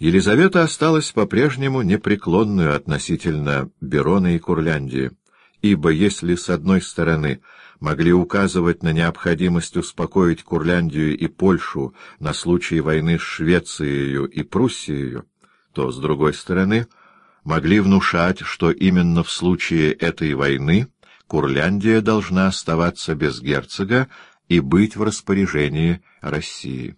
Елизавета осталась по-прежнему непреклонную относительно Берона и Курляндии, ибо если, с одной стороны, могли указывать на необходимость успокоить Курляндию и Польшу на случай войны с Швецией и Пруссией, то, с другой стороны, могли внушать, что именно в случае этой войны Курляндия должна оставаться без герцога и быть в распоряжении России.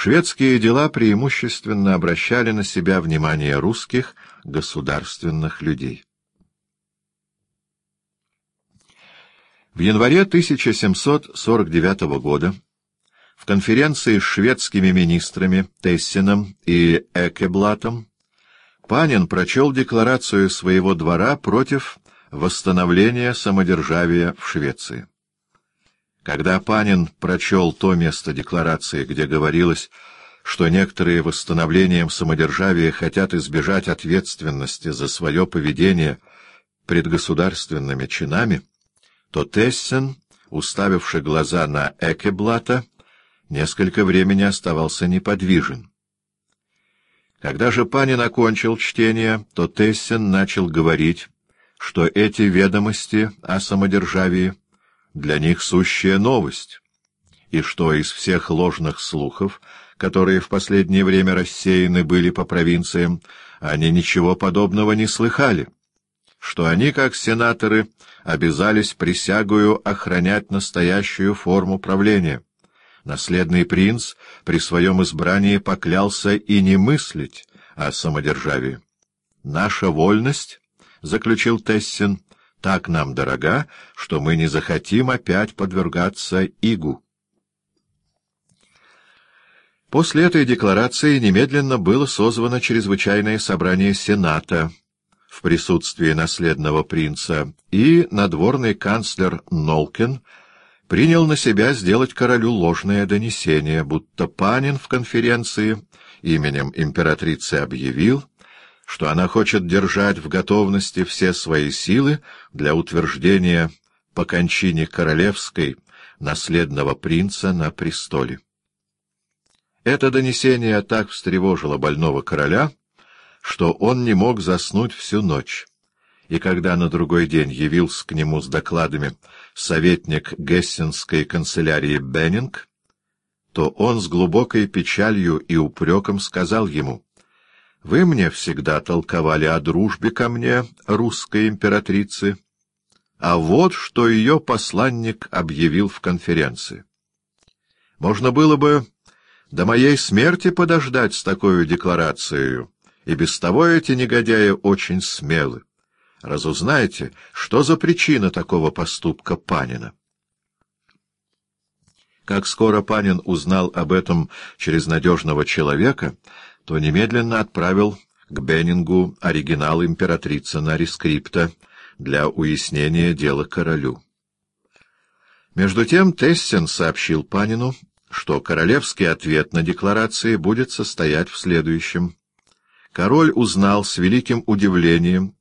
Шведские дела преимущественно обращали на себя внимание русских государственных людей. В январе 1749 года в конференции с шведскими министрами Тессином и Экеблатом Панин прочел декларацию своего двора против восстановления самодержавия в Швеции. Когда Панин прочел то место декларации, где говорилось, что некоторые восстановлением самодержавия хотят избежать ответственности за свое поведение пред государственными чинами, то Тессен, уставивший глаза на Экеблата, несколько времени оставался неподвижен. Когда же Панин окончил чтение, то Тессен начал говорить, что эти ведомости о самодержавии для них сущая новость, и что из всех ложных слухов, которые в последнее время рассеяны были по провинциям, они ничего подобного не слыхали что они, как сенаторы, обязались присягую охранять настоящую форму правления. Наследный принц при своем избрании поклялся и не мыслить о самодержавии. «Наша вольность», — заключил Тессин, — «так нам дорога, что мы не захотим опять подвергаться игу». После этой декларации немедленно было созвано чрезвычайное собрание Сената — в присутствии наследного принца, и надворный канцлер Нолкен принял на себя сделать королю ложное донесение, будто Панин в конференции именем императрицы объявил, что она хочет держать в готовности все свои силы для утверждения по кончине королевской наследного принца на престоле. Это донесение так встревожило больного короля, что он не мог заснуть всю ночь. И когда на другой день явился к нему с докладами советник Гессенской канцелярии Беннинг, то он с глубокой печалью и упреком сказал ему, «Вы мне всегда толковали о дружбе ко мне, русской императрицы, а вот что ее посланник объявил в конференции. Можно было бы до моей смерти подождать с такой декларацией, и без того эти негодяи очень смелы. Разузнайте, что за причина такого поступка Панина. Как скоро Панин узнал об этом через надежного человека, то немедленно отправил к Беннингу оригинал императрицы на рескрипта для уяснения дела королю. Между тем Тессен сообщил Панину, что королевский ответ на декларации будет состоять в следующем. Король узнал с великим удивлением,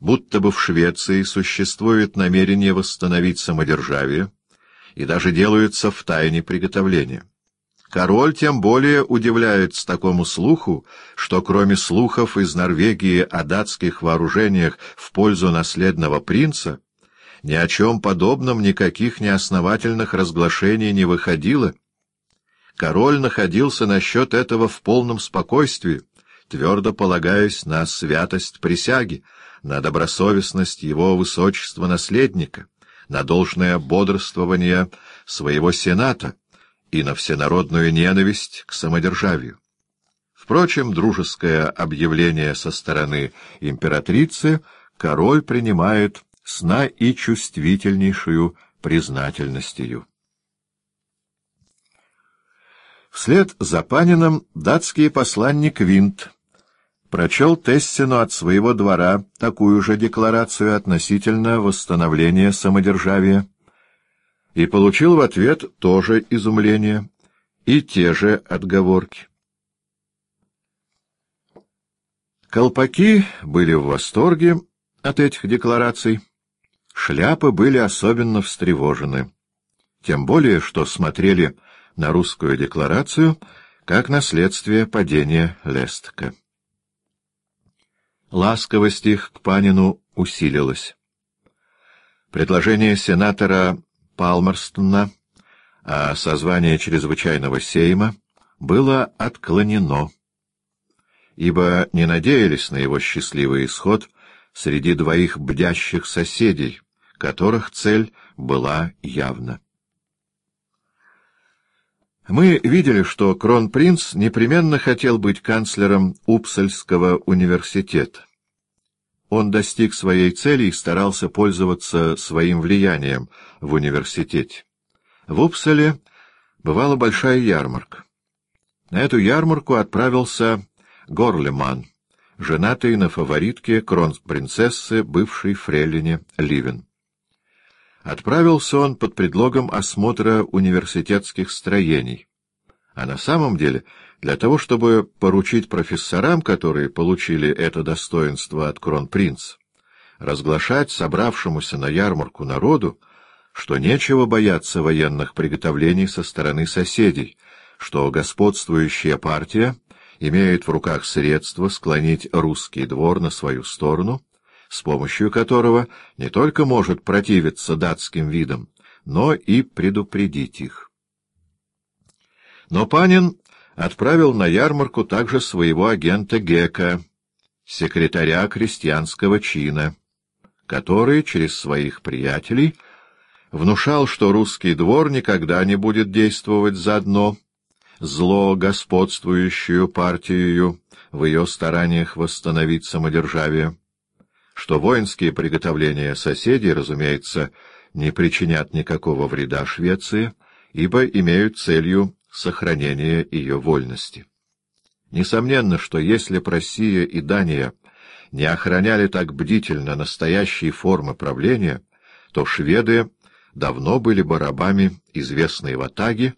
будто бы в Швеции существует намерение восстановить самодержавие, и даже делаются в тайне приготовления. Король тем более удивляется такому слуху, что кроме слухов из Норвегии о датских вооружениях в пользу наследного принца, ни о чем подобном никаких неосновательных разглашений не выходило. Король находился насчет этого в полном спокойствии, твердо полагаясь на святость присяги, на добросовестность его высочества-наследника, на должное бодрствование своего сената и на всенародную ненависть к самодержавию. Впрочем, дружеское объявление со стороны императрицы король принимает с наичувствительнейшую признательностью. Вслед за Панином датский посланник Винт прочел Тессину от своего двора такую же декларацию относительно восстановления самодержавия и получил в ответ тоже изумление и те же отговорки. Колпаки были в восторге от этих деклараций, шляпы были особенно встревожены, тем более, что смотрели на русскую декларацию как наследствие падения Лестка. Ласковость их к Панину усилилась. Предложение сенатора Палмерстона о созвании чрезвычайного сейма было отклонено, ибо не надеялись на его счастливый исход среди двоих бдящих соседей, которых цель была явна. Мы видели, что кронпринц непременно хотел быть канцлером Упсальского университета. Он достиг своей цели и старался пользоваться своим влиянием в университете. В Упсале бывала большая ярмарка. На эту ярмарку отправился Горлеман, женатый на фаворитке кронпринцессы, бывшей фрейлине Ливен. Отправился он под предлогом осмотра университетских строений, а на самом деле для того, чтобы поручить профессорам, которые получили это достоинство от кронпринца, разглашать собравшемуся на ярмарку народу, что нечего бояться военных приготовлений со стороны соседей, что господствующая партия имеет в руках средства склонить русский двор на свою сторону, с помощью которого не только может противиться датским видам, но и предупредить их. Но Панин отправил на ярмарку также своего агента Гека, секретаря крестьянского чина, который через своих приятелей внушал, что русский двор никогда не будет действовать заодно, зло господствующую партию в ее стараниях восстановить самодержавие, что воинские приготовления соседей, разумеется, не причинят никакого вреда Швеции, ибо имеют целью сохранение ее вольности. Несомненно, что если б Россия и Дания не охраняли так бдительно настоящие формы правления, то шведы давно были бы рабами известной ватаги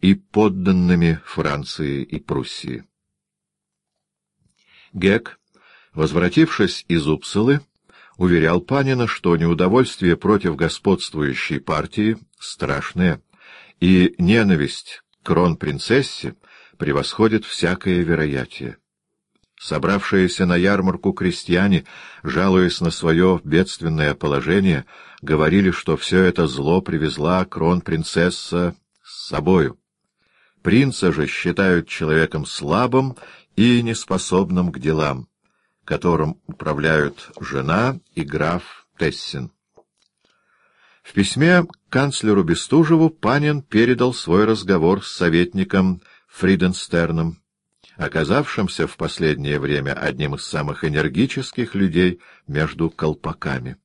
и подданными Франции и Пруссии. Гек, возвратившись из Упсалы, уверял Панина, что неудовольствие против господствующей партии страшное, и ненависть кронпринцессе превосходит всякое вероятие. Собравшиеся на ярмарку крестьяне, жалуясь на свое бедственное положение, говорили, что все это зло привезла кронпринцесса с собою. Принца же считают человеком слабым и неспособным к делам, которым управляют жена и граф Тессин. В письме канцлеру Бестужеву Панин передал свой разговор с советником Фриденстерном, оказавшимся в последнее время одним из самых энергических людей между колпаками.